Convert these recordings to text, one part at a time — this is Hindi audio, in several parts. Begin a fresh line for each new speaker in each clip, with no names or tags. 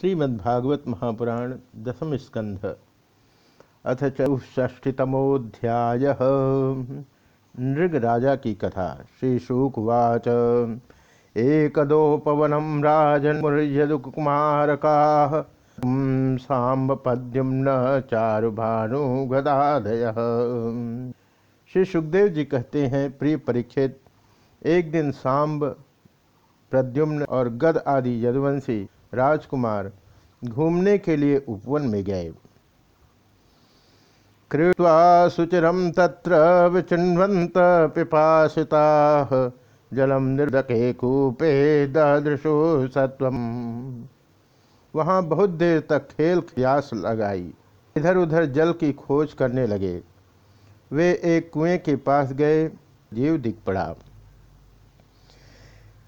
श्रीमद्भागवत महापुराण दसम स्कंध। अथ चौष्ठीतमोध्याय नृग राजा की कथा, श्री शुकवाच। एकदोपवनम राजन मुर्यदुकुमारका सांब पद्युम्न चारुभानु गदादय श्री सुखदेव जी कहते हैं, प्रिय परीक्षित, एक दिन सांब प्रद्युम्न और गद आदि यदुवंशी राजकुमार घूमने के लिए उपवन में गए। कृत्वा सुचिरम तत्र विचिन्वंत पिपासिता जलम निर्दके कूपे ददृशु सत्वम। वहाँ बहुत देर तक खेल प्यास लगाई। इधर उधर जल की खोज करने लगे। वे एक कुएँ के पास गए, जीव दिख पड़ा।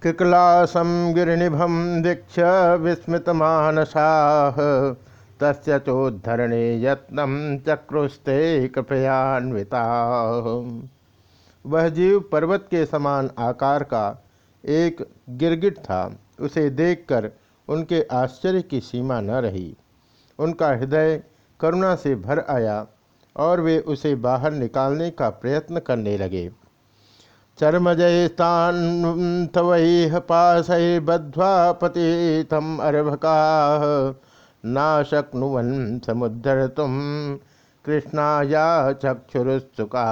कृकलासम गिरिनिभम दीक्ष विस्मृतमानसाः। तस्य चोद्धरणे यत्नम चक्रुस्ते कृपयान्विता। वह जीव पर्वत के समान आकार का एक गिरगिट था। उसे देखकर उनके आश्चर्य की सीमा न रही। उनका हृदय करुणा से भर आया और वे उसे बाहर निकालने का प्रयत्न करने लगे। चर्मजयस्तान्वैह पाशै बद्ध्वा पतितम अर्भका। नाशक्नुवन समुद्धर्तुम कृष्णाया चक्षुरुत्सुका।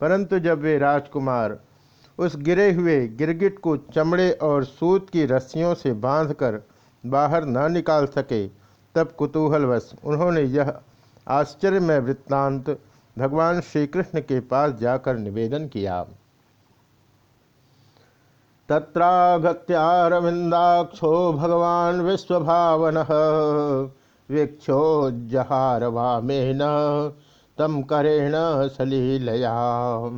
परंतु जब वे राजकुमार उस गिरे हुए गिरगिट को चमड़े और सूत की रस्सियों से बांधकर बाहर न निकाल सके, तब कुतूहलवश उन्होंने यह आश्चर्यमय वृत्तांत भगवान श्री कृष्ण के पास जाकर निवेदन किया। तत्रागत्यारविंदाक्षो भगवान विश्वभावन वीक्षोजहार वामेन तम करेण सलीलया।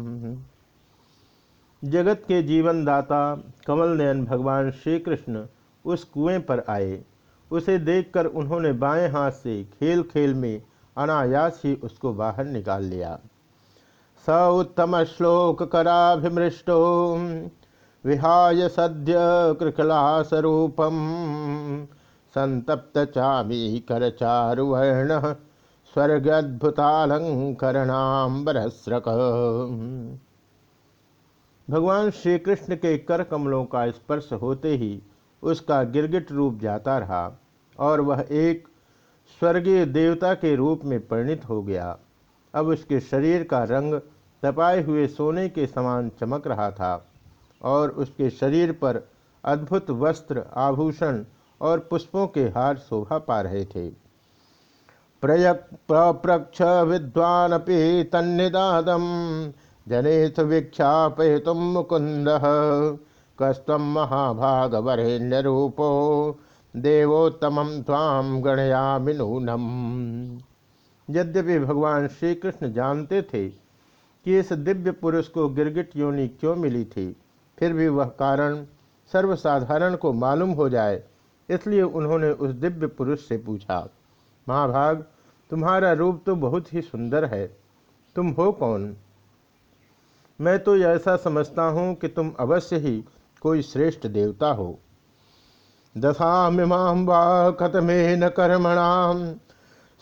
जगत के जीवन दाता कमल नयन भगवान श्री कृष्ण उस कुएँ पर आए। उसे देखकर उन्होंने बाएँ हाथ से खेल खेल में अनायास ही उसको बाहर निकाल लिया। स उत्तम श्लोक कराभिमृष्टो विहाय सद्य कृकलासरूपम संतप्त चामी कर चारुवर्ण स्वर्गद्भुतालंकरणाम्बरस्रक भगवान श्री कृष्ण के कर कमलों का स्पर्श होते ही उसका गिरगिट रूप जाता रहा और वह एक स्वर्गीय देवता के रूप में परिणित हो गया। अब उसके शरीर का रंग तपाए हुए सोने के समान चमक रहा था और उसके शरीर पर अद्भुत वस्त्र, आभूषण और पुष्पों के हार शोभा पा रहे थे। प्रयक प्रप्रक्ष विद्वान तन्निदादम जनेथ तुम मुकुंद कस्तम महाभाग वरेण्य रूपो देवोत्तम ताम गणयामि नूनम। यद्यपि भगवान श्री कृष्ण जानते थे कि इस दिव्य पुरुष को गिरगिट योनि क्यों मिली थी, फिर भी वह कारण सर्वसाधारण को मालूम हो जाए, इसलिए उन्होंने उस दिव्य पुरुष से पूछा, महाभाग, तुम्हारा रूप तो बहुत ही सुंदर है, तुम हो कौन? मैं तो ऐसा समझता हूँ कि तुम अवश्य ही कोई श्रेष्ठ देवता हो। दशामिमां वा कथमेन कर्मणां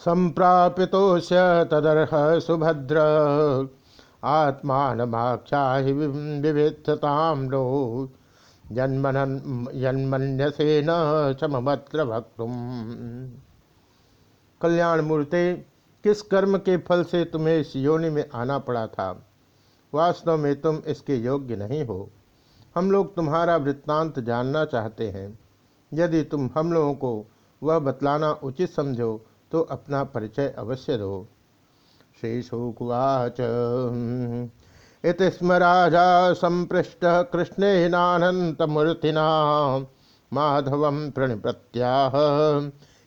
सम्प्रापितोऽस्य तदर्ह सुभद्र। आत्मानमाख्याहि विविधतां नो। जन्मन्यसेन सममत्र भक्तुम कल्याण मूर्ति किस कर्म के फल से तुम्हें इस योनि में आना पड़ा था? वास्तव में तुम इसके योग्य नहीं हो। हम लोग तुम्हारा वृत्तांत जानना चाहते हैं। यदि तुम हम लोगों को वह बतलाना उचित समझो तो अपना परिचय अवश्य दो। श्री शुकुवाच। इत स्म राजा संपृष्ट कृष्णेनानंतमूर्तिना माधव प्रणिप्रत्याह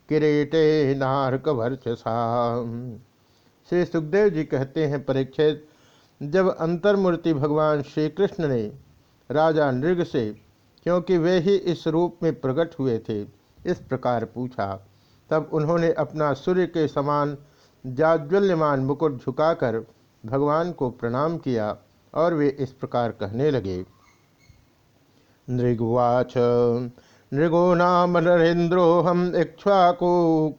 किरीटे नारक वर्चसा श्री सुखदेव जी कहते हैं, परीक्षित, जब अंतर्मूर्ति भगवान श्री कृष्ण ने राजा नृग से क्योंकि वे ही इस रूप में प्रकट हुए थे। इस प्रकार पूछा। तब उन्होंने अपना सूर्य के समान जाज्वल्यमान मुकुट झुकाकर भगवान को प्रणाम किया और वे इस प्रकार कहने लगे। नृगुवाच, नृगो नाम नरेन्द्रोहम इक्ष्वाकु,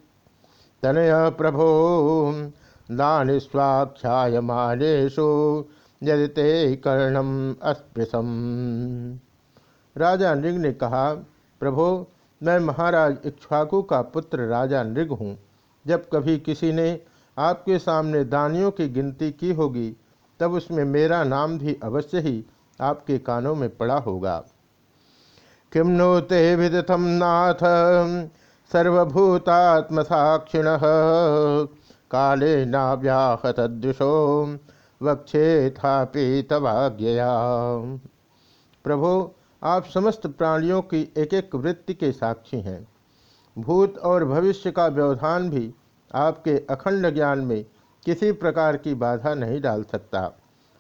तनय प्रभो, दान स्वाख्यायमानेशु यदि ते कर्णम अस्पृशम। राजा नृग ने कहा, प्रभो, मैं महाराज इक्ष्वाकु का पुत्र राजा नृग हूँ। जब कभी किसी ने आपके सामने दानियों की गिनती की होगी, तब उसमें मेरा नाम भी अवश्य ही आपके कानों में पड़ा होगा। किम नो ते विदथम नाथ सर्वभूतात्म साक्षिण काले नाव्याहतदृशो वक्षे था प्रभु आप समस्त प्राणियों की एक एक वृत्ति के साक्षी हैं। भूत और भविष्य का व्यवधान भी आपके अखंड ज्ञान में किसी प्रकार की बाधा नहीं डाल सकता।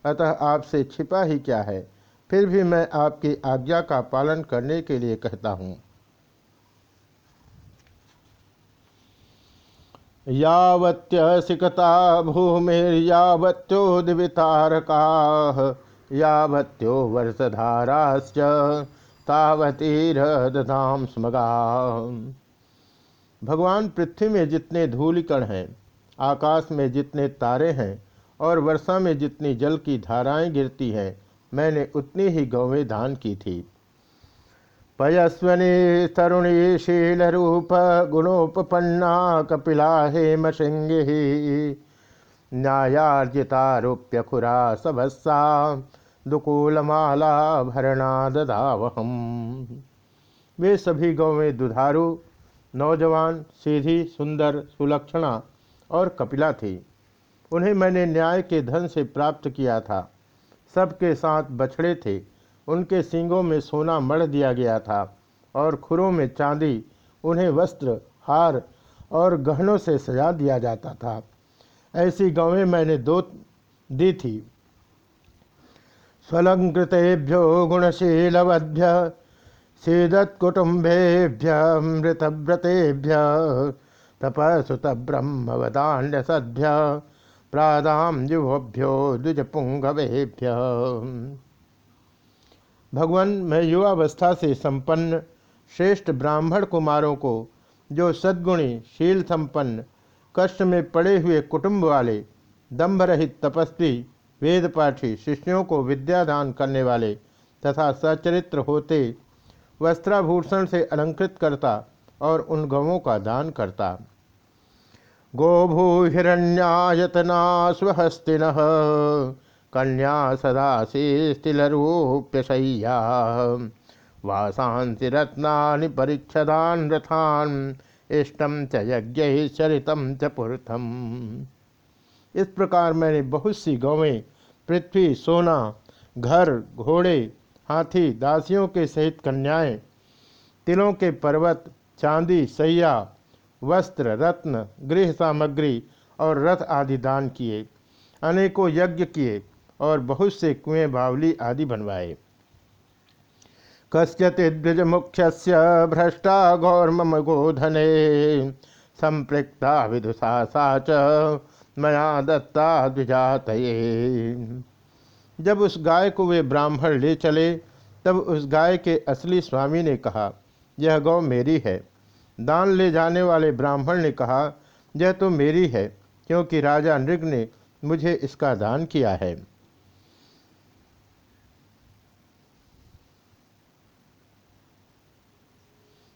अतः आपसे छिपा ही क्या है, फिर भी मैं आपकी आज्ञा का पालन करने के लिए कहता हूँ। यावत्यसिकता भूमिर्यावत्योदितारका यावत्यो वर्षधाराश्च तावतीरदधाम स्मगा भगवान पृथ्वी में जितने धूलिकण हैं, आकाश में जितने तारे हैं, और वर्षा में जितनी जल की धाराएँ गिरती हैं, मैंने उतनी ही गौवें दान की थी। पयस्वनी तरुणी शील रूप गुणोपन्ना कपिला हेम सिंह न्यायार्जितारूप्य खुरा सभस्सा दुकूलमाला भरणा ददावहम। वे सभी गौवें दुधारू, नौजवान, सीधी, सुंदर, सुलक्षणा और कपिला थी। उन्हें मैंने न्याय के धन से प्राप्त किया था। सबके साथ बछड़े थे। उनके सींगों में सोना मढ़ दिया गया था और खुरों में चांदी, उन्हें वस्त्र, हार और गहनों से सजा दिया जाता था। ऐसी गौवें मैंने दो दी थी। स्वलंकृतेभ्यो गुणशीलवद्भ्य सीदत्कुटुम्बेभ्य मृतव्रतेभ्य, तपसुत ब्रह्मवदान्य सद्भ्य प्रादाम युवभ्यो द्विजपुंगवेभ्य। भगवान, मैं युवावस्था से संपन्न, श्रेष्ठ ब्राह्मण कुमारों को, जो सद्गुणी, शील संपन्न कष्ट में पड़े हुए कुटुंब वाले दम्भ रहित तपस्वी, वेदपाठी शिष्यों को विद्यादान करने वाले तथा सचरित्र होते, वस्त्राभूषण से अलंकृत करता और उन गवों का दान करता। गोभू हिरण्यायतना स्वहस्तिन कन्या सदा स्थिलरूप्यशय्या वासांसि रत्ना परीक्षदान रथान इष्टम च यज्ञ चरितम च पुरथम। इस प्रकार मैंने बहुत सी गौवें, पृथ्वी, सोना, घर, घोड़े, हाथी, दासियों के सहित कन्याएँ, तिलों के पर्वत, चांदी, सैया, वस्त्र, रत्न, गृह सामग्री और रथ आदि दान किए, अनेकों यज्ञ किए और बहुत से कुएँ, बावली आदि बनवाए। कस्यद्विज मुख्य भ्रष्टा गौरम गोधने संपृक्ता विदुषा सा च मया दत्ता द्विजात जब उस गाय को वे ब्राह्मण ले चले, तब उस गाय के असली स्वामी ने कहा, यह गौ मेरी है। दान ले जाने वाले ब्राह्मण ने कहा, यह तो मेरी है, क्योंकि राजा नृग ने मुझे इसका दान किया है।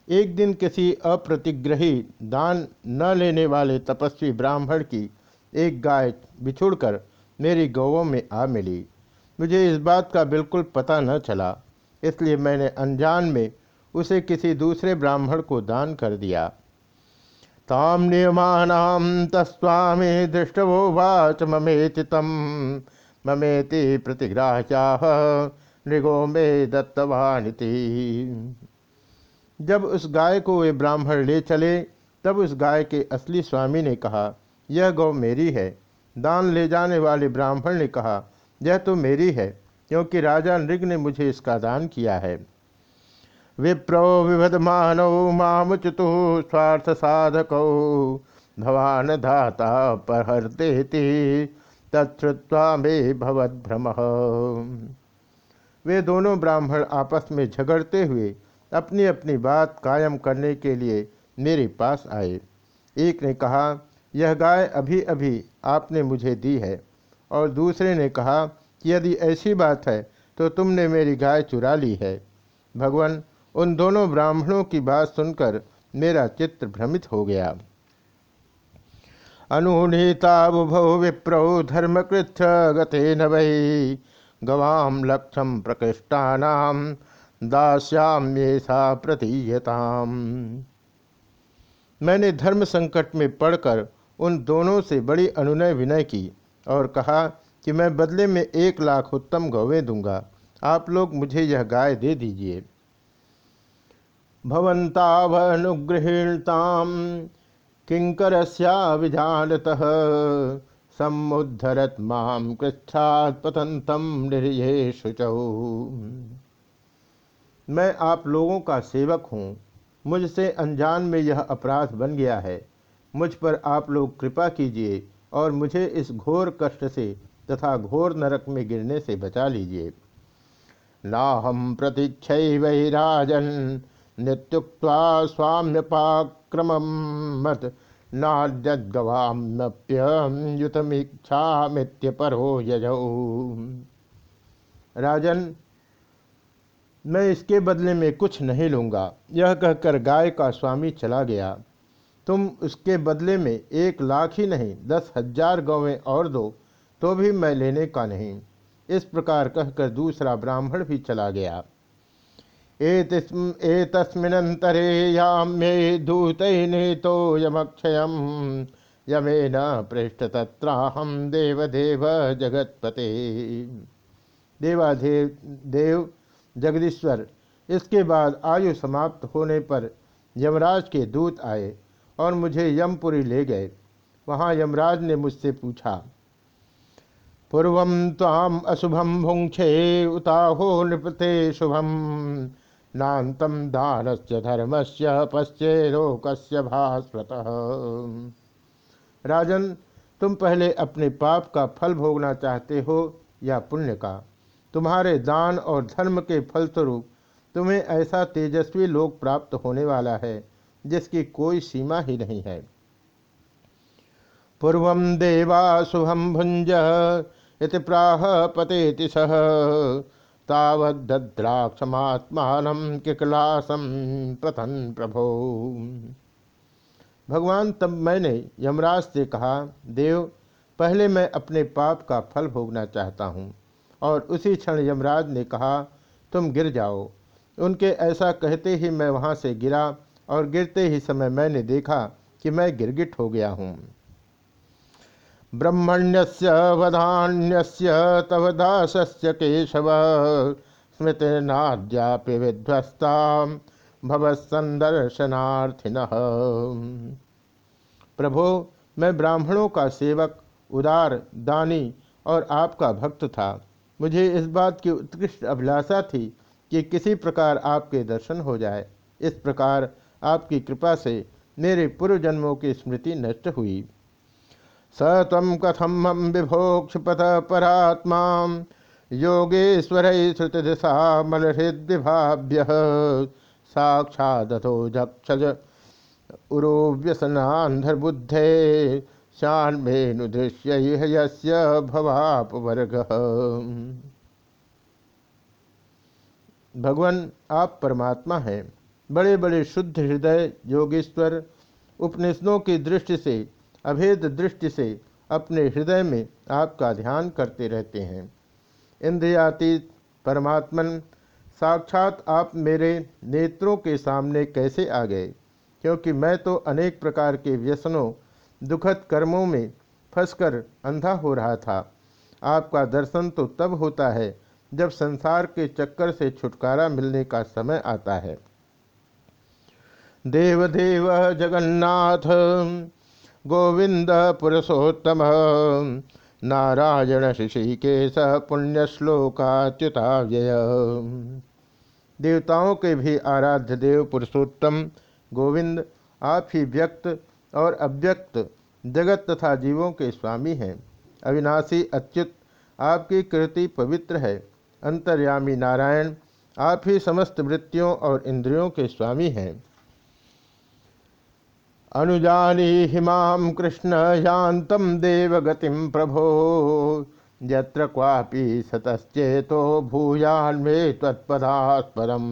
एक दिन किसी अप्रतिग्रही दान न लेने वाले तपस्वी ब्राह्मण की एक गाय बिछुड़कर मेरी गौवों में आ मिली। मुझे इस बात का बिल्कुल पता न चला, इसलिए मैंने अनजान में उसे किसी दूसरे ब्राह्मण को दान कर दिया। ताम नियमानाम तस्वामी दृष्टवो वाच ममेति तम ममेति प्रतिग्राह्या नृगो में दत्तवानिति। जब उस गाय को वे ब्राह्मण ले चले, तब उस गाय के असली स्वामी ने कहा, यह गौ मेरी है। दान ले जाने वाले ब्राह्मण ने कहा, यह तो मेरी है, क्योंकि राजा नृग ने मुझे इसका दान किया है। विप्रो विभद मानव मामुचतु स्वार्थ साधक भवान धाता परहरते में भवद भ्रम वे दोनों ब्राह्मण आपस में झगड़ते हुए अपनी अपनी बात कायम करने के लिए मेरे पास आए। एक ने कहा, यह गाय अभी अभी आपने मुझे दी है। और दूसरे ने कहा कि यदि ऐसी बात है तो तुमने मेरी गाय चुरा ली है। भगवान उन दोनों ब्राह्मणों की बात सुनकर मेरा चित्र भ्रमित हो गया। अनुनीताबुभौ विप्रौ धर्मकृत्य गते न गवाम लक्षम प्रकृष्टानाम दास्याम्येषा प्रतीयताम। मैंने धर्म संकट में पड़कर उन दोनों से बड़ी अनुनय विनय की और कहा कि मैं बदले में एक लाख उत्तम गौवें दूँगा। आप लोग मुझे यह गाय दे दीजिए। भवंतावनुगृहीणताम किंकरस्याभिजानत समुद्धरत माम कृच्छात पतंतम निर्ये शुचौ मैं आप लोगों का सेवक हूँ। मुझसे अनजान में यह अपराध बन गया है। मुझ पर आप लोग कृपा कीजिए और मुझे इस घोर कष्ट से तथा घोर नरक में गिरने से बचा लीजिए। ना हम प्रतीक्ष वही राजन नित्युक्ता स्वाम्यपाक्रम मत नाद्यगवाम्यप्ययुतमीक्षा परो यजौ। राजन मैं इसके बदले में कुछ नहीं लूँगा। यह कहकर गाय का स्वामी चला गया। तुम उसके बदले में एक लाख ही नहीं, दस हज़ार गौवें और दो तो भी मैं लेने का नहीं। इस प्रकार कहकर दूसरा ब्राह्मण भी चला गया। ए एतस्मिनंतरे याम्ये दूत तो यमक्षय यमे न पृष्ठ तत्राहम देवदेव जगतपते। देवादेव देव जगदीश्वर। इसके बाद आयु समाप्त होने पर यमराज के दूत आए और मुझे यमपुरी ले गए। वहाँ यमराज ने मुझसे पूछा, पूर्व ताम अशुभम भुंक्षे उताहो नृपते शुभम। नातम दान से धर्म से पश्चे लोकस्य भास्वत। राजन, तुम पहले अपने पाप का फल भोगना चाहते हो या पुण्य का? तुम्हारे दान और धर्म के फलस्वरूप तुम्हें ऐसा तेजस्वी लोक प्राप्त होने वाला है, जिसकी कोई सीमा ही नहीं है। पूर्व देवा शुभम भुंज इति प्राह पतेति सह तावद्राक्षमात्मान किकलासम प्रथन प्रभो। भगवान, तब मैंने यमराज से कहा, देव, पहले मैं अपने पाप का फल भोगना चाहता हूँ। और उसी क्षण यमराज ने कहा, तुम गिर जाओ। उनके ऐसा कहते ही मैं वहाँ से गिरा और गिरते ही समय मैंने देखा कि मैं गिरगिट हो गया हूँ। ब्रह्मण्यस्य, वधान्यस्य, तव दासस्य केशव, स्मृतिर्नाद्यापि विध्वस्ता भवसंदर्शनार्थिन प्रभो, मैं ब्राह्मणों का सेवक, उदार, दानी और आपका भक्त था। मुझे इस बात की उत्कृष्ट अभिलाषा थी कि किसी प्रकार आपके दर्शन हो जाए। इस प्रकार आपकी कृपा से मेरे पूर्व जन्मों की स्मृति नष्ट हुई। स तम कथम हम विभोक्षपथ परात्मा योगेश्वर श्रुतदिशा मलहृद्विभाव्य। साक्षादथो जक्षज उरोव्यसनान्धर्बुद्धे शान्मेनुदृश्य यस्य भवापवर्ग। भगवान, आप परमात्मा हैं। बड़े बड़े शुद्ध हृदय योगेश्वर उपनिषदों की दृष्टि से, अभेद दृष्टि से अपने हृदय में आपका ध्यान करते रहते हैं। इंद्रियातीत परमात्मन, साक्षात आप मेरे नेत्रों के सामने कैसे आ गए? क्योंकि मैं तो अनेक प्रकार के व्यसनों दुखद कर्मों में फंसकर अंधा हो रहा था। आपका दर्शन तो तब होता है जब संसार के चक्कर से छुटकारा मिलने का समय आता है। देव देव जगन्नाथ, गोविंद पुरुषोत्तम, नारायण ऋषिकेश पुण्यश्लोकाच्युताव्यय। देवताओं के भी आराध्य देव पुरुषोत्तम, गोविंद, आप ही व्यक्त और अव्यक्त जगत तथा जीवों के स्वामी हैं। अविनाशी अच्युत, आपकी कृति पवित्र है। अंतर्यामी नारायण, आप ही समस्त वृत्तियों और इंद्रियों के स्वामी हैं। अनुजानी हिमाम कृष्ण यान्तम देवगतिम प्रभो, यत्र क्वापि सतश्चेतो भूयान में तत्पदास्पदम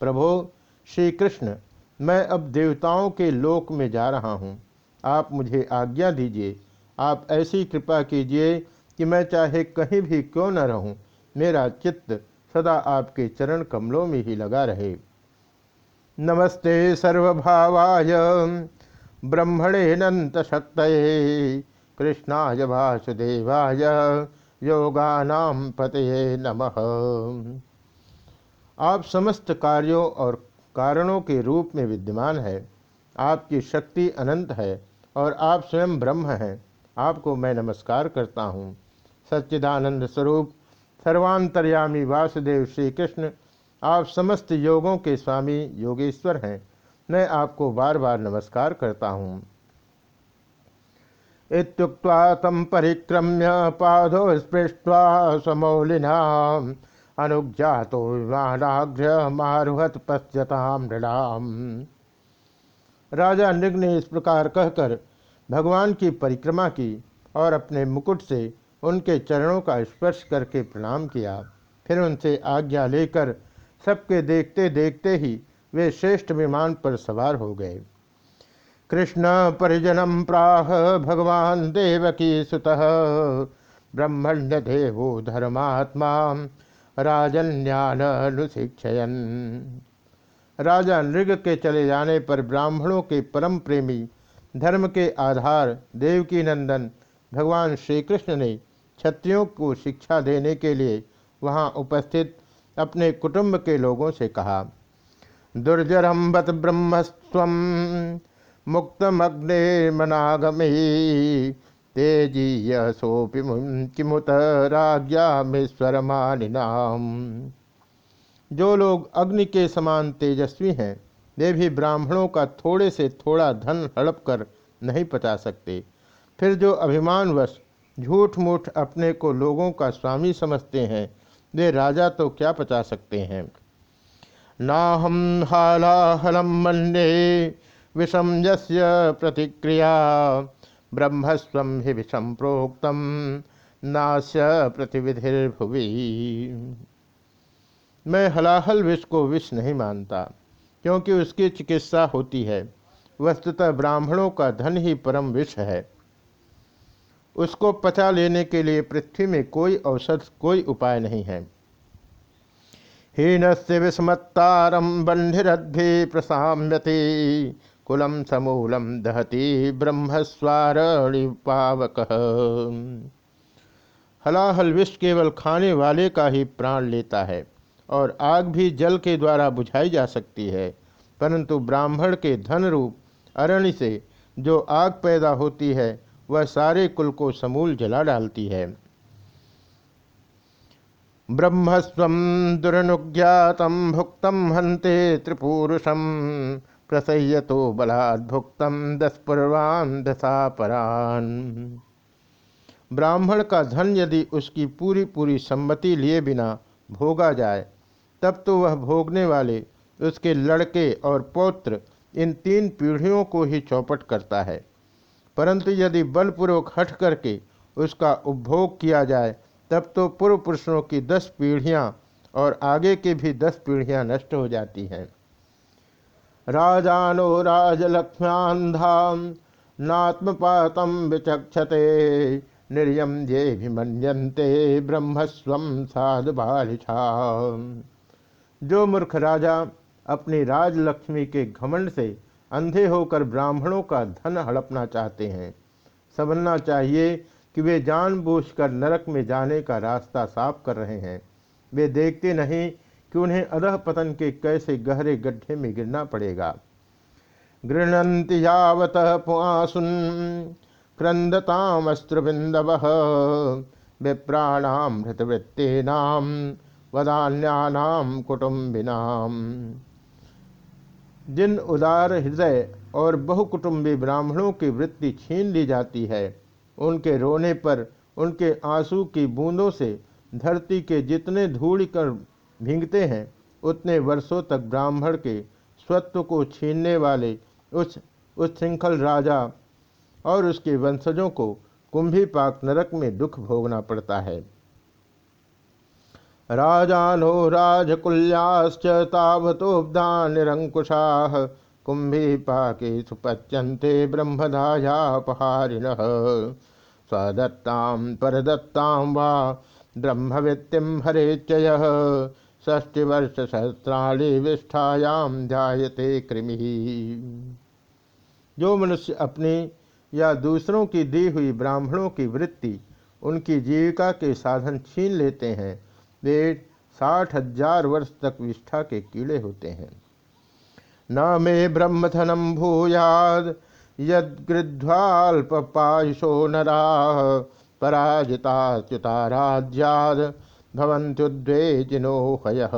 प्रभो श्री कृष्ण मैं अब देवताओं के लोक में जा रहा हूँ। आप मुझे आज्ञा दीजिए। आप ऐसी कृपा कीजिए कि मैं चाहे कहीं भी क्यों न रहूँ, मेरा चित्त सदा आपके चरण कमलों में ही लगा रहे। नमस्ते सर्वभावाय ब्रह्मणे नंत शक्त कृष्णाय वासुदेवाय योगानाम पते नमः। आप समस्त कार्यों और कारणों के रूप में विद्यमान है। आपकी शक्ति अनंत है और आप स्वयं ब्रह्म हैं। आपको मैं नमस्कार करता हूँ। सच्चिदानंद स्वरूप, सर्वांतर्यामी वासुदेव श्री कृष्ण आप समस्त योगों के स्वामी योगेश्वर हैं। मैं आपको बार बार नमस्कार करता हूँ। तम परिक्रम्य पादो स्पृष्ट्वा समौलिना अनुज्ञातो विमानाग्र मारुहत पश्यताम नृणाम। राजा नृग ने इस प्रकार कहकर भगवान की परिक्रमा की और अपने मुकुट से उनके चरणों का स्पर्श करके प्रणाम किया। फिर उनसे आज्ञा लेकर सबके देखते देखते ही वे श्रेष्ठ विमान पर सवार हो गए। कृष्ण परिजनम प्राह भगवान देवकी सुत ब्रह्मण्य देवो धर्मात्मा। राजन्यानुशिक्षयन राजा नृग के चले जाने पर ब्राह्मणों के परम प्रेमी, धर्म के आधार, देवकी नंदन, भगवान श्री कृष्ण ने क्षत्रियों को शिक्षा देने के लिए वहाँ उपस्थित अपने कुटुंब के लोगों से कहा दुर्जरम बत ब्रह्मस्व मुक्तमग्निर्मनागमी तेजीय सोपि किमुत राज्ञामेश्वरमानिनाम जो लोग अग्नि के समान तेजस्वी हैं, वे भी ब्राह्मणों का थोड़े से थोड़ा धन हड़प कर नहीं पचा सकते। फिर जो अभिमानवश झूठ मूठ अपने को लोगों का स्वामी समझते हैं, वे राजा तो क्या पचा सकते हैं? ना हम हालाहलम मन्ये विषम प्रतिक्रिया। ब्रह्मस्व ही विषम प्रोक्तम नास्य प्रतिविधिर्भुवि। मैं हलाहल विष को विष नहीं मानता, क्योंकि उसकी चिकित्सा होती है। वस्तुतः ब्राह्मणों का धन ही परम विष है। उसको पचा लेने के लिए पृथ्वी में कोई औषध कोई उपाय नहीं है। हीन से विस्मत्तारम बंधिरद्भि प्रसाम्यति। कुलम समूलम दहती ब्रह्मस्वारणि पावक। हलाहल विष केवल खाने वाले का ही प्राण लेता है और आग भी जल के द्वारा बुझाई जा सकती है। परंतु ब्राह्मण के धन रूप अरण्य से जो आग पैदा होती है, वह सारे कुल को समूल जला डालती है। ब्रह्मस्व दुरनुज्ञात भुक्त हंते त्रिपुरुषम। प्रसह्य तो बलात् भुक्तम दस पूर्वान दशापरान। ब्राह्मण का धन यदि उसकी पूरी पूरी सम्मति लिए बिना भोगा जाए, तब तो वह भोगने वाले उसके लड़के और पौत्र इन तीन पीढ़ियों को ही चौपट करता है। परंतु यदि बलपूर्वक हट करके उसका उपभोग किया जाए, तब तो पूर्व पुरुषों की दस पीढ़ियाँ और आगे की भी दस पीढ़ियाँ नष्ट हो जाती हैं। राजानो राजलक्ष्म्यान्धाम नात्मपातम विचक्षते निर्यम ये भिमन्यन्ते ब्रह्मस्व साधु बालिछा जो मूर्ख राजा अपनी राजलक्ष्मी के घमंड से अंधे होकर ब्राह्मणों का धन हड़पना चाहते हैं, समझना चाहिए कि वे जानबूझकर नरक में जाने का रास्ता साफ़ कर रहे हैं। वे देखते नहीं कि उन्हें अधः पतन के कैसे गहरे गड्ढे में गिरना पड़ेगा। गृहती यावत पुआसुन क्रंदतामस्त्रबिंदव विप्राणाम हृतवृत्तीनाम वदान्यानाम कुटुम्बिनाम। जिन उदार हृदय और बहुकुटुंबी ब्राह्मणों की वृत्ति छीन ली जाती है, उनके रोने पर उनके आँसू की बूंदों से धरती के जितने धूल कर भींगते हैं, उतने वर्षों तक ब्राह्मण के स्वत्व को छीनने वाले उस उच्छृंखल राजा और उसके वंशजों को कुंभी पाक नरक में दुख भोगना पड़ता है। राजानो राजकुल्याश्च कुंभी पाके सुपच्यंते ब्रह्मधायापहारिण स्वदत्तां, परदत्तां वा ब्रह्मवित्तिम हरेच्चय। षष्टिवर्ष सहस्राणी विष्ठायाम ध्यायते कृमि। जो मनुष्य अपनी या दूसरों की दी हुई ब्राह्मणों की वृत्ति, उनकी जीविका के साधन छीन लेते हैं, वे साठ हज़ार वर्ष तक विष्ठा के कीड़े होते हैं। न मे ब्रह्मथनम भूयाद यदृध्वाल्पायुषो नरा भवंत्युद्वेजिनो हय।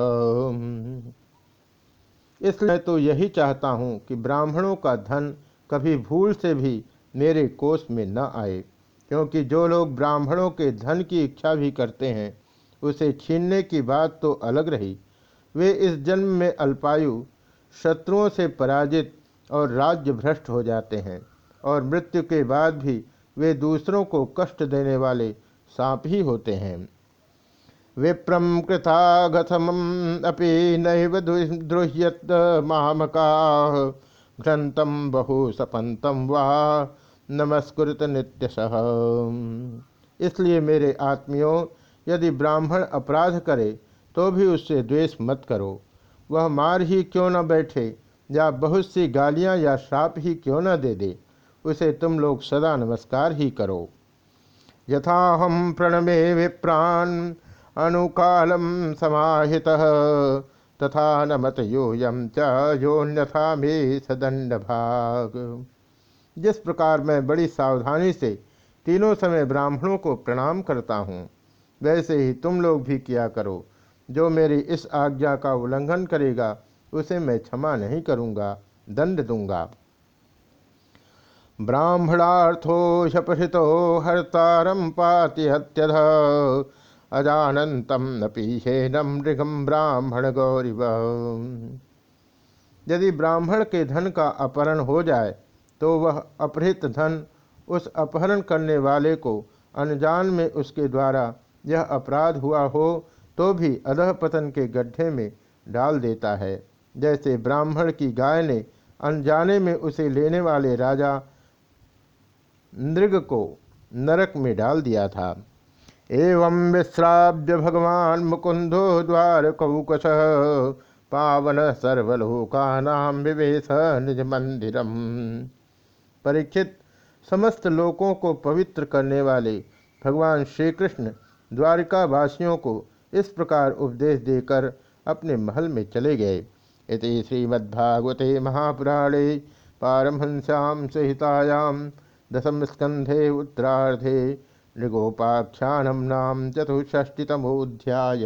इसलिए तो यही चाहता हूँ कि ब्राह्मणों का धन कभी भूल से भी मेरे कोष में न आए, क्योंकि जो लोग ब्राह्मणों के धन की इच्छा भी करते हैं, उसे छीनने की बात तो अलग रही। वे इस जन्म में अल्पायु, शत्रुओं से पराजित और राज्य भ्रष्ट हो जाते हैं, और मृत्यु के बाद भी वे दूसरों को कष्ट देने वाले सांप ही होते हैं। विप्रम कृथागथम अपि नैव द्रुह्यत मामका घ्रंतम बहु सपंतम वा नमस्कृत नित्यशः। इसलिए मेरे आत्मियों, यदि ब्राह्मण अपराध करे तो भी उससे द्वेष मत करो। वह मार ही क्यों न बैठे, या बहुत सी गालियाँ या श्राप ही क्यों न दे दे, उसे तुम लोग सदा नमस्कार ही करो। यथा हम प्रणमे विप्राण अनुकालम समाहित। तथा नमत योयम च योन्यथा मे सदंड भाग जिस प्रकार मैं बड़ी सावधानी से तीनों समय ब्राह्मणों को प्रणाम करता हूँ, वैसे ही तुम लोग भी किया करो। जो मेरी इस आज्ञा का उल्लंघन करेगा, उसे मैं क्षमा नहीं करूँगा, दंड दूँगा। ब्राह्मणार्थो शपथितो हर्तारम पाति हत्यध अजानंतम न पीछेनम मृगम ब्राह्मण गौरी यदि ब्राह्मण के धन का अपहरण हो जाए तो वह अपहृत धन उस अपहरण करने वाले को अनजान में उसके द्वारा यह अपराध हुआ हो तो भी अधः पतन के गड्ढे में डाल देता है। जैसे ब्राह्मण की गाय ने अनजाने में उसे लेने वाले राजा नृग को नरक में डाल दिया था। एवं विश्राव्य भगवान मुकुंदो द्वार पावन सर्वलोका नाम विवेश निज मंदिरम परीक्षित, समस्त लोकों को पवित्र करने वाले भगवान श्री कृष्ण द्वारिका वासियों को इस प्रकार उपदेश देकर अपने महल में चले गए। इति श्रीमद्भागवते महापुराणे पारमहंस्याम सहितायाम दशम स्कंधे उत्तरार्धे नृगोपाख्यानम नाम चतुष्षष्टितमोध्याय